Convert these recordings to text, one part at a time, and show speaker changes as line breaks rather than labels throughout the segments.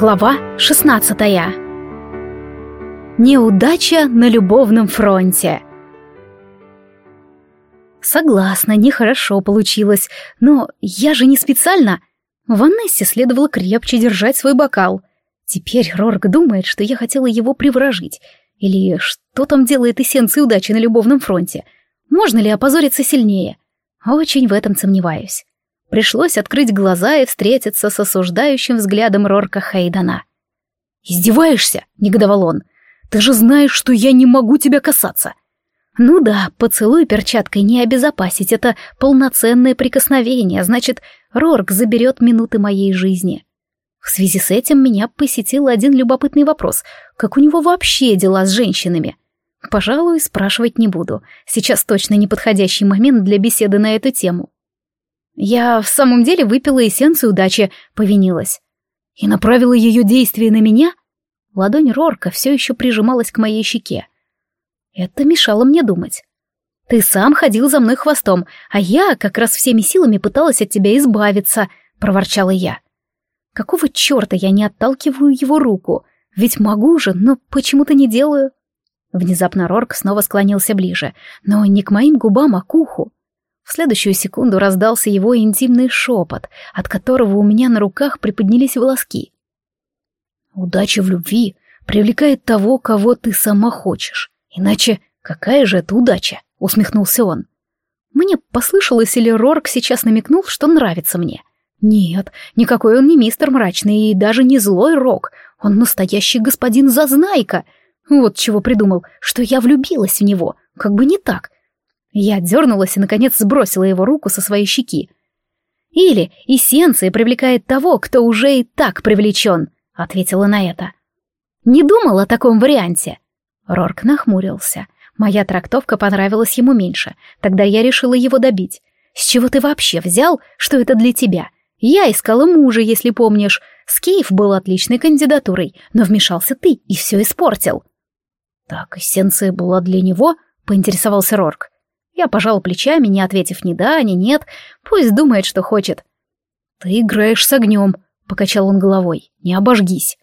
Глава 16 Неудача на любовном фронте Согласна, нехорошо получилось, но я же не специально. Ванессе следовало крепче держать свой бокал. Теперь Рорк думает, что я хотела его приворожить. Или что там делает эссенция удачи на любовном фронте? Можно ли опозориться сильнее? Очень в этом сомневаюсь. Пришлось открыть глаза и встретиться с осуждающим взглядом Рорка Хейдена. «Издеваешься?» — негодовал он. «Ты же знаешь, что я не могу тебя касаться!» «Ну да, поцелуй перчаткой не обезопасить, это полноценное прикосновение, значит, Рорк заберет минуты моей жизни». В связи с этим меня посетил один любопытный вопрос. Как у него вообще дела с женщинами? Пожалуй, спрашивать не буду. Сейчас точно неподходящий момент для беседы на эту тему. Я в самом деле выпила эссенцию удачи, повинилась. И направила ее действие на меня? Ладонь Рорка все еще прижималась к моей щеке. Это мешало мне думать. Ты сам ходил за мной хвостом, а я как раз всеми силами пыталась от тебя избавиться, проворчала я. Какого черта я не отталкиваю его руку? Ведь могу же, но почему-то не делаю. Внезапно Рорк снова склонился ближе, но не к моим губам, а к уху. В следующую секунду раздался его интимный шепот, от которого у меня на руках приподнялись волоски. «Удача в любви привлекает того, кого ты сама хочешь. Иначе какая же это удача?» — усмехнулся он. Мне послышалось, или Рорк сейчас намекнул, что нравится мне. Нет, никакой он не мистер мрачный и даже не злой Рок. Он настоящий господин Зазнайка. Вот чего придумал, что я влюбилась в него. Как бы не так. Я дернулась и, наконец, сбросила его руку со своей щеки. «Или эссенция привлекает того, кто уже и так привлечен», — ответила на это. «Не думал о таком варианте». Рорк нахмурился. Моя трактовка понравилась ему меньше. Тогда я решила его добить. «С чего ты вообще взял, что это для тебя? Я искала мужа, если помнишь. Скейф был отличной кандидатурой, но вмешался ты и все испортил». «Так, эссенция была для него?» — поинтересовался Рорк. Я пожал плечами, не ответив ни да, ни нет. Пусть думает, что хочет. «Ты играешь с огнем», — покачал он головой. «Не обожгись».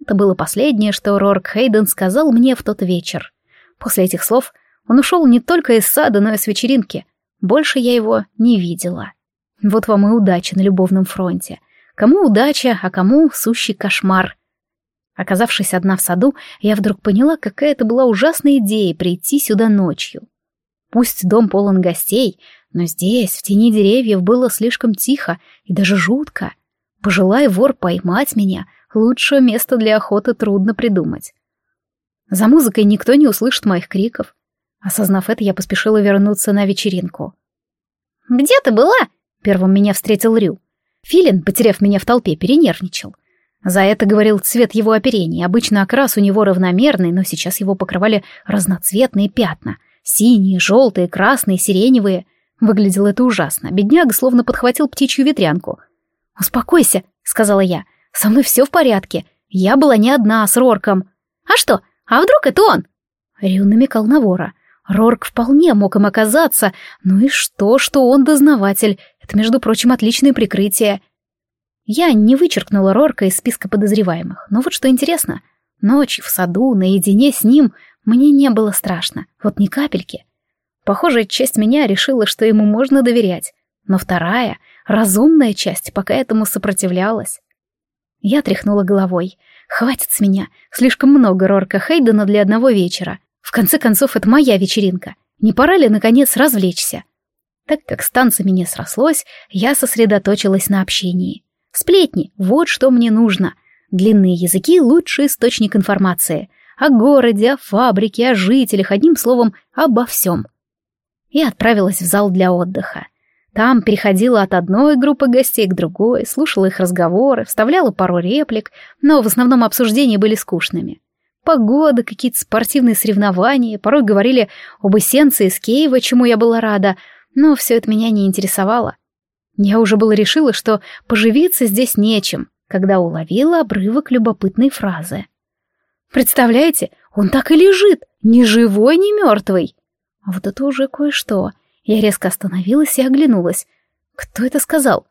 Это было последнее, что Рорк Хейден сказал мне в тот вечер. После этих слов он ушел не только из сада, но и с вечеринки. Больше я его не видела. Вот вам и удача на любовном фронте. Кому удача, а кому сущий кошмар. Оказавшись одна в саду, я вдруг поняла, какая это была ужасная идея прийти сюда ночью. Пусть дом полон гостей, но здесь, в тени деревьев, было слишком тихо и даже жутко. Пожелай вор поймать меня, лучшее место для охоты трудно придумать. За музыкой никто не услышит моих криков. Осознав это, я поспешила вернуться на вечеринку. «Где ты была?» — первым меня встретил Рю. Филин, потеряв меня в толпе, перенервничал. За это говорил цвет его оперения. Обычно окрас у него равномерный, но сейчас его покрывали разноцветные пятна — Синие, желтые, красные, сиреневые. Выглядело это ужасно. Бедняга словно подхватил птичью ветрянку. «Успокойся», — сказала я. «Со мной все в порядке. Я была не одна, с Рорком». «А что? А вдруг это он?» Рю намекал на вора. Рорк вполне мог им оказаться. Ну и что, что он дознаватель? Это, между прочим, отличное прикрытие. Я не вычеркнула Рорка из списка подозреваемых. Но вот что интересно. Ночь в саду, наедине с ним, мне не было страшно, вот ни капельки. Похоже, часть меня решила, что ему можно доверять, но вторая, разумная часть, пока этому сопротивлялась. Я тряхнула головой. Хватит с меня, слишком много Рорка Хейдена для одного вечера. В конце концов, это моя вечеринка. Не пора ли, наконец, развлечься? Так как с танцами не срослось, я сосредоточилась на общении. Сплетни — вот что мне нужно. Длинные языки — лучший источник информации — о городе, о фабрике, о жителях, одним словом, обо всем. И отправилась в зал для отдыха. Там переходила от одной группы гостей к другой, слушала их разговоры, вставляла пару реплик, но в основном обсуждения были скучными. Погода, какие-то спортивные соревнования, порой говорили об эссенции из Киева, чему я была рада, но все это меня не интересовало. Я уже было решила, что поживиться здесь нечем, когда уловила обрывок любопытной фразы. Представляете, он так и лежит, ни живой, ни мертвый. А вот это уже кое-что. Я резко остановилась и оглянулась. Кто это сказал?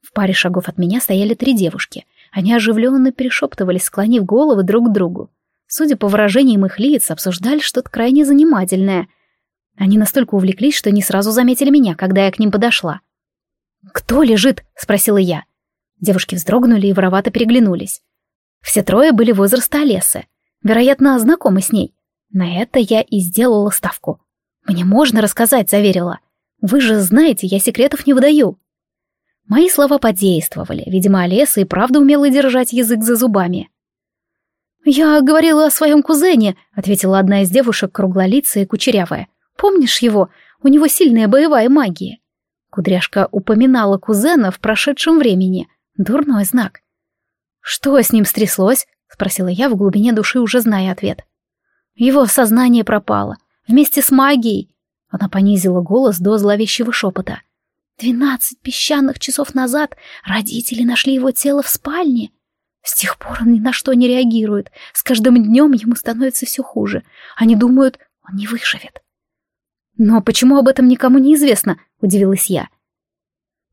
В паре шагов от меня стояли три девушки. Они оживленно перешептывались, склонив головы друг к другу. Судя по выражениям их лиц, обсуждали что-то крайне занимательное. Они настолько увлеклись, что не сразу заметили меня, когда я к ним подошла. «Кто лежит?» — спросила я. Девушки вздрогнули и воровато переглянулись. Все трое были возраста Олесы. Вероятно, знакомы с ней. На это я и сделала ставку. «Мне можно рассказать», — заверила. «Вы же знаете, я секретов не выдаю». Мои слова подействовали. Видимо, Олеса и правда умела держать язык за зубами. «Я говорила о своем кузене», — ответила одна из девушек, круглолицая и кучерявая. «Помнишь его? У него сильная боевая магия». Кудряшка упоминала кузена в прошедшем времени. Дурной знак. «Что с ним стряслось?» — спросила я в глубине души, уже зная ответ. Его сознание пропало. Вместе с магией. Она понизила голос до зловещего шепота. Двенадцать песчаных часов назад родители нашли его тело в спальне. С тех пор он ни на что не реагирует. С каждым днем ему становится все хуже. Они думают, он не выживет. «Но почему об этом никому не известно?» — удивилась я.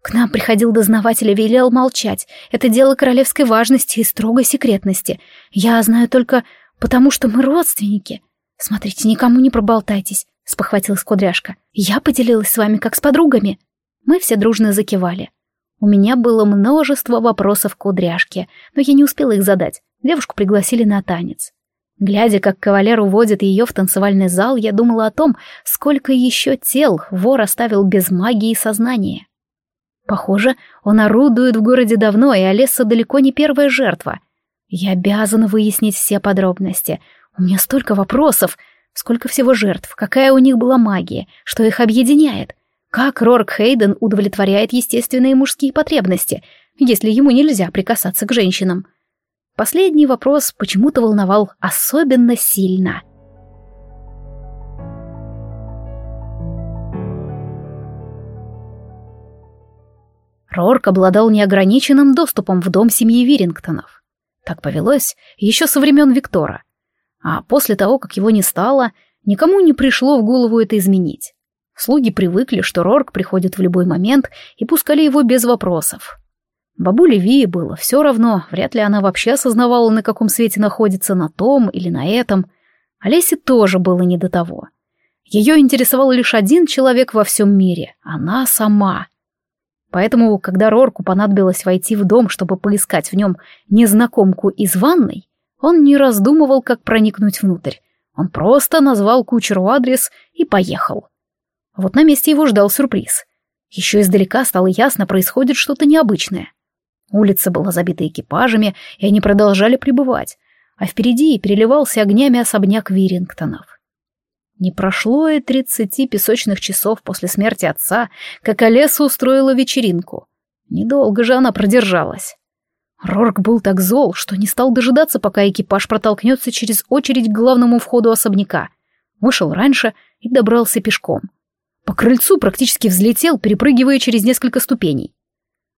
К нам приходил дознаватель и велел молчать. Это дело королевской важности и строгой секретности. Я знаю только потому, что мы родственники. Смотрите, никому не проболтайтесь, — спохватилась кудряшка. Я поделилась с вами как с подругами. Мы все дружно закивали. У меня было множество вопросов к кудряшке, но я не успела их задать. Девушку пригласили на танец. Глядя, как кавалер уводит ее в танцевальный зал, я думала о том, сколько еще тел вор оставил без магии и сознания. Похоже, он орудует в городе давно, и Олеса далеко не первая жертва. Я обязана выяснить все подробности. У меня столько вопросов. Сколько всего жертв, какая у них была магия, что их объединяет. Как Рорк Хейден удовлетворяет естественные мужские потребности, если ему нельзя прикасаться к женщинам? Последний вопрос почему-то волновал особенно сильно. Рорк обладал неограниченным доступом в дом семьи Вирингтонов. Так повелось еще со времен Виктора. А после того, как его не стало, никому не пришло в голову это изменить. Слуги привыкли, что Рорк приходит в любой момент и пускали его без вопросов. Бабуле Вии было все равно, вряд ли она вообще осознавала, на каком свете находится, на том или на этом. Олесе тоже было не до того. Ее интересовал лишь один человек во всем мире — она сама. Поэтому, когда Рорку понадобилось войти в дом, чтобы поискать в нем незнакомку из ванной, он не раздумывал, как проникнуть внутрь. Он просто назвал кучеру адрес и поехал. Вот на месте его ждал сюрприз. Еще издалека стало ясно, происходит что-то необычное. Улица была забита экипажами, и они продолжали пребывать, а впереди переливался огнями особняк Вирингтонов. Не прошло и тридцати песочных часов после смерти отца, как Олеса устроила вечеринку. Недолго же она продержалась. Рорк был так зол, что не стал дожидаться, пока экипаж протолкнется через очередь к главному входу особняка. Вышел раньше и добрался пешком. По крыльцу практически взлетел, перепрыгивая через несколько ступеней.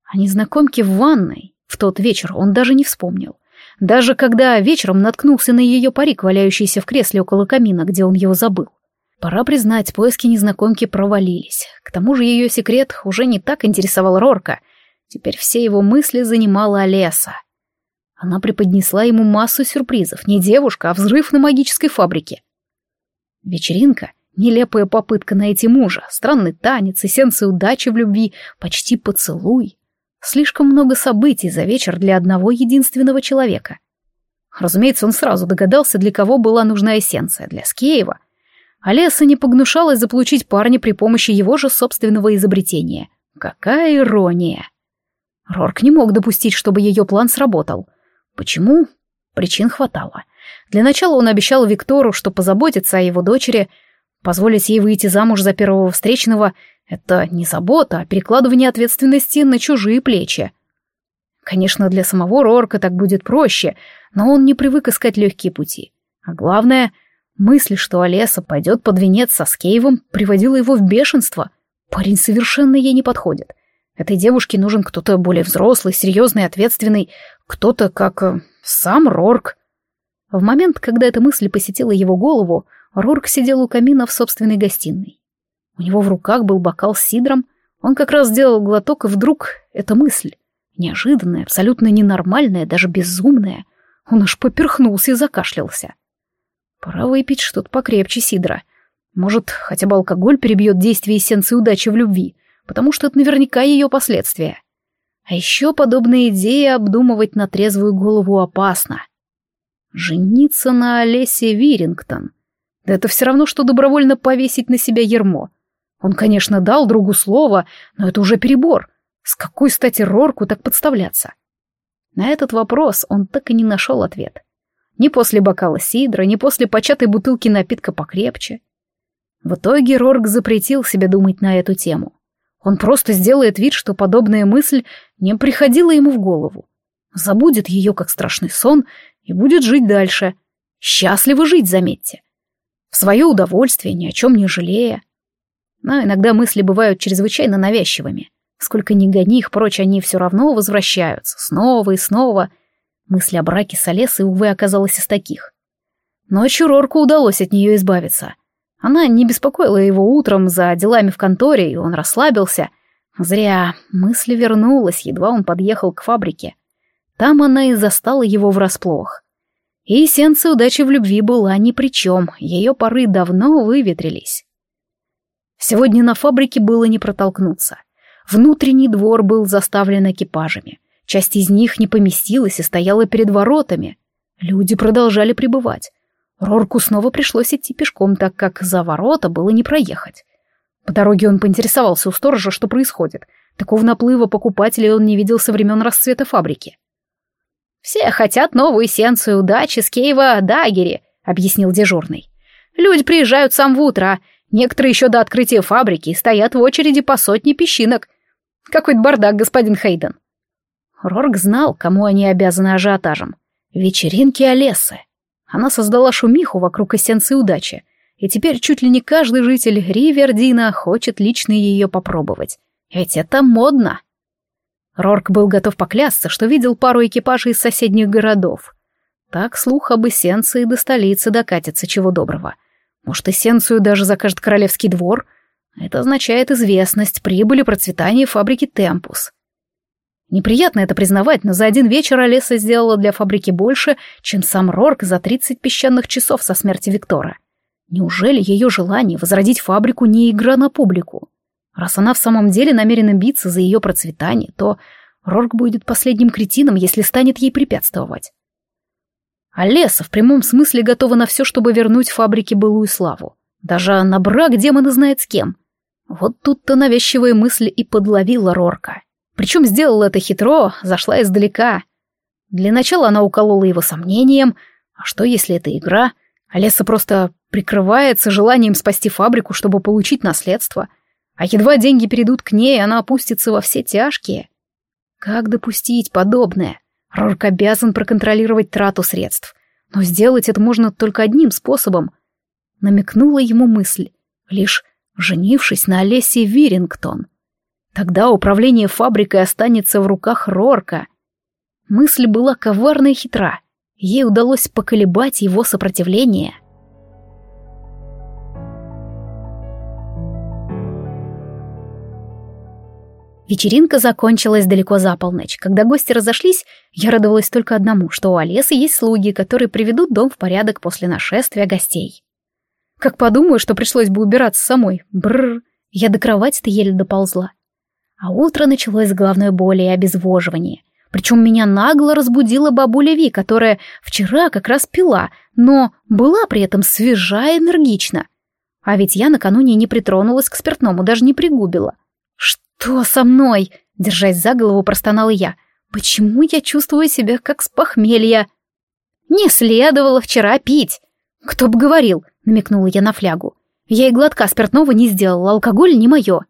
О незнакомке в ванной в тот вечер он даже не вспомнил. Даже когда вечером наткнулся на ее парик, валяющийся в кресле около камина, где он его забыл. Пора признать, поиски незнакомки провалились. К тому же ее секрет уже не так интересовал Рорка. Теперь все его мысли занимала Олеса. Она преподнесла ему массу сюрпризов. Не девушка, а взрыв на магической фабрике. Вечеринка Нелепая попытка найти мужа, странный танец, эссенция удачи в любви, почти поцелуй. Слишком много событий за вечер для одного единственного человека. Разумеется, он сразу догадался, для кого была нужна эссенция, для Скеева. Олеса не погнушалась заполучить парня при помощи его же собственного изобретения. Какая ирония! Рорк не мог допустить, чтобы ее план сработал. Почему? Причин хватало. Для начала он обещал Виктору, что позаботится о его дочери — Позволить ей выйти замуж за первого встречного — это не забота, а перекладывание ответственности на чужие плечи. Конечно, для самого Рорка так будет проще, но он не привык искать легкие пути. А главное, мысль, что Олеса пойдет под венец со Скеевым, приводила его в бешенство. Парень совершенно ей не подходит. Этой девушке нужен кто-то более взрослый, серьезный, ответственный, кто-то как э, сам Рорк. В момент, когда эта мысль посетила его голову, Рурк сидел у камина в собственной гостиной. У него в руках был бокал с сидром, он как раз сделал глоток, и вдруг эта мысль. Неожиданное, абсолютно ненормальное, даже безумное. Он аж поперхнулся и закашлялся. Пора выпить что-то покрепче сидра. Может, хотя бы алкоголь перебьет действие эссенции удачи в любви, потому что это наверняка ее последствия. А еще подобные идеи обдумывать на трезвую голову опасно. Жениться на Олесе Вирингтон. Да это все равно, что добровольно повесить на себя ермо. Он, конечно, дал другу слово, но это уже перебор. С какой стати Рорку так подставляться? На этот вопрос он так и не нашел ответ. Ни после бокала сидра, ни после початой бутылки напитка покрепче. В итоге Рорк запретил себе думать на эту тему. Он просто сделает вид, что подобная мысль не приходила ему в голову. Забудет ее как страшный сон и будет жить дальше. Счастливо жить, заметьте. В свое удовольствие, ни о чем не жалея. Но иногда мысли бывают чрезвычайно навязчивыми. Сколько ни гони их прочь, они все равно возвращаются, снова и снова. Мысль о браке с Олесой, увы, оказалась из таких. Ночью Рорку удалось от нее избавиться. Она не беспокоила его утром за делами в конторе, и он расслабился. Зря. Мысль вернулась, едва он подъехал к фабрике. Там она и застала его врасплох. И эссенция удачи в любви была ни при чем, ее поры давно выветрились. Сегодня на фабрике было не протолкнуться. Внутренний двор был заставлен экипажами. Часть из них не поместилась и стояла перед воротами. Люди продолжали пребывать. Рорку снова пришлось идти пешком, так как за ворота было не проехать. По дороге он поинтересовался у сторожа, что происходит. Такого наплыва покупателей он не видел со времен расцвета фабрики. «Все хотят новую эссенцию удачи с Кейва Дагери», — объяснил дежурный. «Люди приезжают сам в утро, некоторые еще до открытия фабрики стоят в очереди по сотне песчинок. Какой-то бардак, господин Хейден». Рорк знал, кому они обязаны ажиотажем. Вечеринки Олесы. Она создала шумиху вокруг эссенции удачи, и теперь чуть ли не каждый житель Ривердина хочет лично ее попробовать. Ведь это модно. Рорк был готов поклясться, что видел пару экипажей из соседних городов. Так слух об эссенции до столицы докатится чего доброго. Может, эссенцию даже закажет королевский двор? Это означает известность, прибыли, процветание фабрики «Темпус». Неприятно это признавать, но за один вечер Олеса сделала для фабрики больше, чем сам Рорк за 30 песчаных часов со смерти Виктора. Неужели ее желание возродить фабрику не игра на публику? Раз она в самом деле намерена биться за ее процветание, то Рорк будет последним кретином, если станет ей препятствовать. А Леса в прямом смысле готова на все, чтобы вернуть фабрике былую славу. Даже на брак демона знает с кем. Вот тут-то навязчивая мысль и подловила Рорка. Причем сделала это хитро, зашла издалека. Для начала она уколола его сомнением. А что, если это игра? Олеса просто прикрывается желанием спасти фабрику, чтобы получить наследство. А едва деньги перейдут к ней, она опустится во все тяжкие. Как допустить подобное? Рорк обязан проконтролировать трату средств. Но сделать это можно только одним способом. Намекнула ему мысль, лишь женившись на Олесе Вирингтон — Тогда управление фабрикой останется в руках Рорка. Мысль была коварна и хитра. Ей удалось поколебать его сопротивление. Вечеринка закончилась далеко за полночь. Когда гости разошлись, я радовалась только одному, что у Олесы есть слуги, которые приведут дом в порядок после нашествия гостей. Как подумаю, что пришлось бы убираться самой. Бррр. Я до кровати-то еле доползла. А утро началось с головной боли и обезвоживания. Причем меня нагло разбудила бабуля Ви, которая вчера как раз пила, но была при этом свежа и энергична. А ведь я накануне не притронулась к спиртному, даже не пригубила. «Что со мной?» — держась за голову, простонала я. «Почему я чувствую себя как с похмелья?» «Не следовало вчера пить!» «Кто бы говорил?» — намекнула я на флягу. «Я и глотка спиртного не сделала, алкоголь не мое».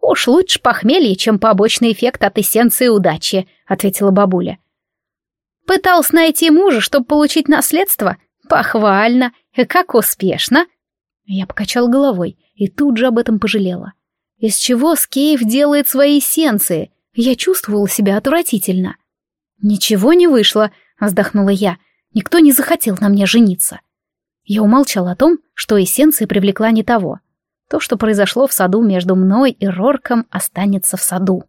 «Уж лучше похмелье, чем побочный эффект от эссенции удачи», — ответила бабуля. «Пытался найти мужа, чтобы получить наследство? Похвально. И как успешно?» Я покачал головой и тут же об этом пожалела. Из чего Скейв делает свои эссенции? Я чувствовала себя отвратительно. «Ничего не вышло», — вздохнула я. «Никто не захотел на мне жениться». Я умолчала о том, что эссенция привлекла не того. То, что произошло в саду между мной и Рорком, останется в саду.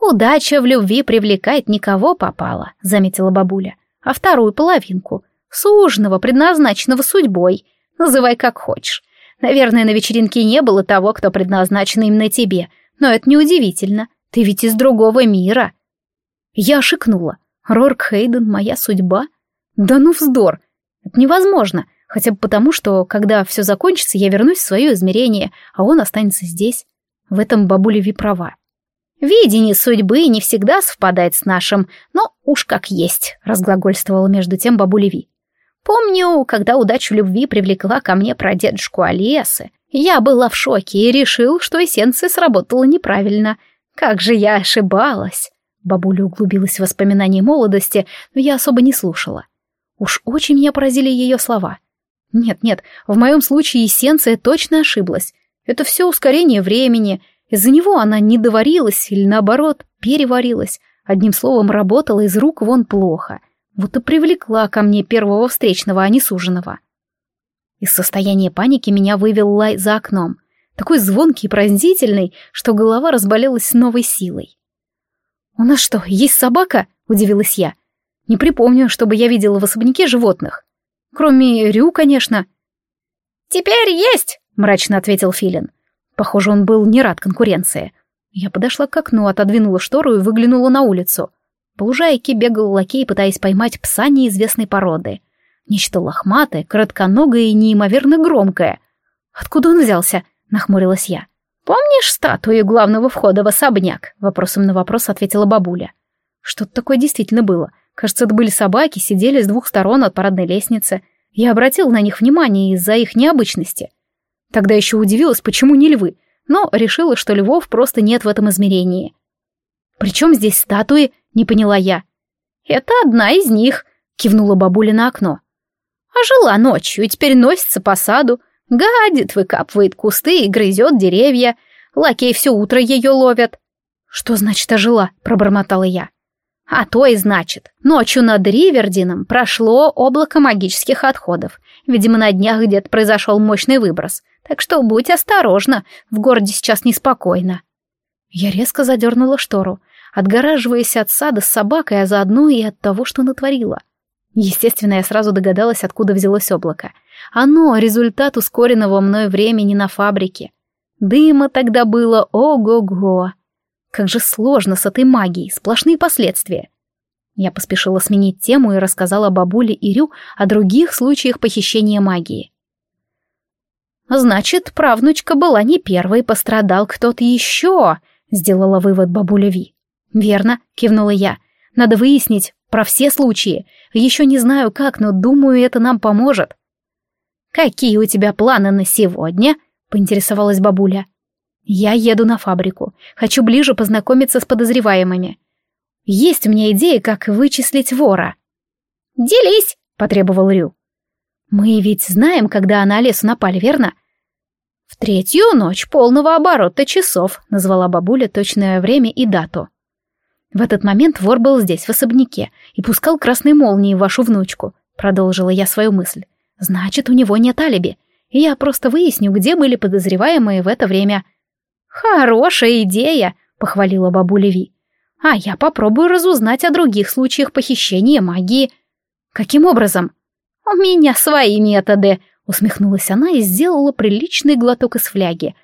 «Удача в любви привлекает никого попало», — заметила бабуля. «А вторую половинку, сужного, предназначенного судьбой, называй как хочешь. Наверное, на вечеринке не было того, кто предназначен именно тебе, но это неудивительно, ты ведь из другого мира». Я шикнула. «Рорк Хейден — моя судьба?» «Да ну вздор! Это невозможно, хотя бы потому, что, когда все закончится, я вернусь в свое измерение, а он останется здесь. В этом бабуля Ви права. Видение судьбы не всегда совпадает с нашим, но уж как есть, разглагольствовала между тем бабуля Ви. Помню, когда удачу любви привлекла ко мне прадедушку Алиесы, я была в шоке и решил, что эссенция сработала неправильно. Как же я ошибалась. Бабуля углубилась в воспоминания молодости, но я особо не слушала. Уж очень меня поразили ее слова. Нет-нет, в моем случае эссенция точно ошиблась. Это все ускорение времени — из-за него она не доварилась или, наоборот, переварилась. Одним словом, работала из рук вон плохо. И привлекла ко мне первого встречного, а не суженого. Из состояния паники меня вывел лай за окном. Такой звонкий и пронзительный, что голова разболелась новой силой. «У нас что, есть собака?» — удивилась я. «Не припомню, чтобы я видела в особняке животных. Кроме Рю, конечно».
«Теперь есть!» — мрачно ответил Филин.
Похоже, он был не рад конкуренции. Я подошла к окну, отодвинула штору и выглянула на улицу. По лужайке бегал лакей, пытаясь поймать пса неизвестной породы. Нечто лохматое, коротконогое и неимоверно громкое. «Откуда он взялся?» — нахмурилась я.
«Помнишь статую главного входа в особняк?» — вопросом на вопрос ответила бабуля.
Что-то такое действительно было. Кажется, это были собаки, сидели с двух сторон от парадной лестницы. Я обратил на них внимание из-за их необычности. Тогда еще удивилась, почему не львы, но решила, что львов просто нет в этом измерении. «Причем здесь статуи?» — не поняла я.
«Это одна из них», — кивнула бабуля на окно. «А жила ночью и теперь носится по саду, гадит, выкапывает кусты и грызет деревья. Лакей все утро ее ловят».
«Что значит ожила?» — пробормотала я.
А то и значит, ночью над Ривердином прошло облако магических отходов. Видимо, на днях где-то произошел мощный выброс. Так что будь осторожна, в городе сейчас неспокойно.
Я резко задернула штору, отгораживаясь от сада с собакой, а заодно и от того, что натворила. Естественно, я сразу догадалась, откуда взялось облако. Оно — результат ускоренного мной времени на фабрике. Дыма тогда было ого-го. Как же сложно с этой магией, сплошные последствия. Я поспешила сменить тему и рассказала бабуле Ирю о других случаях похищения магии.
«Значит, правнучка была не первой, пострадал кто-то еще», — сделала вывод бабуля Ви.
«Верно», — кивнула я. «Надо выяснить про все случаи. Еще не знаю как, но думаю, это нам поможет».
«Какие у тебя планы на сегодня?» — поинтересовалась бабуля.
«Я еду на фабрику. Хочу ближе познакомиться с подозреваемыми. Есть у меня идея, как вычислить вора».
«Делись!» — потребовал Рю.
Мы ведь знаем, когда на лесу напали, верно?
В третью ночь полного оборота часов, назвала бабуля точное время и дату.
В этот момент вор был здесь, в особняке, и пускал красные молнии в вашу внучку, продолжила я свою мысль. Значит, у него нет алиби. И я просто выясню, где были подозреваемые в это время.
Хорошая идея, похвалила бабуля Ви.
А я попробую разузнать о других случаях похищения магии. Каким образом?
«У меня свои методы», —
усмехнулась она и сделала приличный глоток из фляги.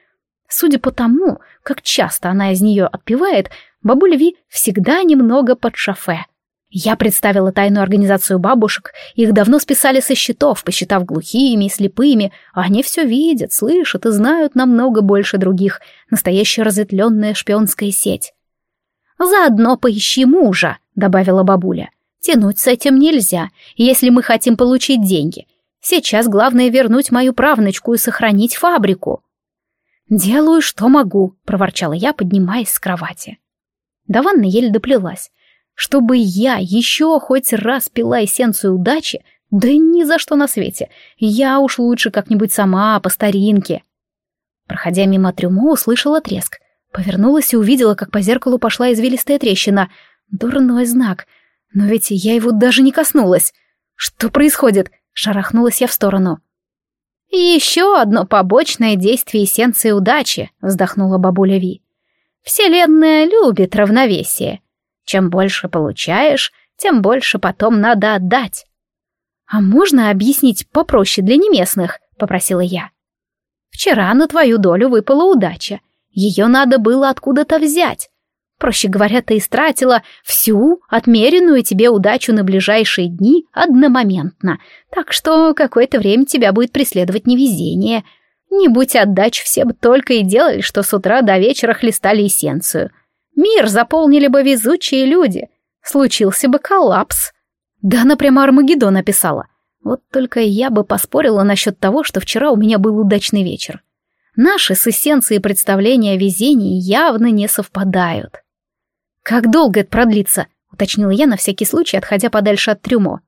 Судя по тому, как часто она из нее отпивает, бабуля Ви всегда немного под шофе. Я представила тайную организацию бабушек, их давно списали со счетов, посчитав глухими и слепыми, они все видят, слышат и знают намного больше других. Настоящая разветвленная шпионская сеть.
«Заодно поищи мужа», — добавила бабуля. Тянуть с этим нельзя, если мы хотим получить деньги. Сейчас главное вернуть мою правнучку и сохранить фабрику.
«Делаю, что могу», — проворчала я, поднимаясь с кровати. До ванны еле доплелась. Чтобы я еще хоть раз пила эссенцию удачи, да ни за что на свете. Я уж лучше как-нибудь сама, по старинке. Проходя мимо трюмо, услышала треск. Повернулась и увидела, как по зеркалу пошла извилистая трещина. Дурной знак — но ведь я его даже не коснулась. Что происходит? Шарахнулась я в сторону.
«Еще одно побочное действие эссенции удачи», — вздохнула бабуля Ви. Вселенная любит равновесие. Чем больше получаешь, тем больше потом надо отдать.
«А можно объяснить попроще для неместных?» — попросила я.
«Вчера на твою долю выпала удача. Ее надо было откуда-то взять. Проще говоря, ты истратила всю отмеренную тебе удачу на ближайшие дни одномоментно, так что какое-то время тебя будет преследовать невезение. Не будь отдач, все бы только и делали, что с утра до вечера хлестали эссенцию. Мир заполнили бы везучие люди. Случился бы коллапс.
Да она прямо Армагеддон написала. Вот только я бы поспорила насчет того, что вчера у меня был удачный вечер. Наши с эссенцией представления о везении явно не совпадают. «Как долго это продлится?» — уточнила я на всякий случай, отходя подальше от трюмо.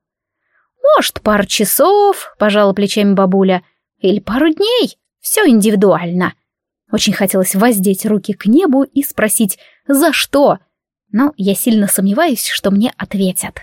«Может, пару часов», — пожала плечами бабуля, — «или пару дней. Все индивидуально».
Очень хотелось воздеть руки к небу и спросить «За что?», но я сильно сомневаюсь, что мне ответят.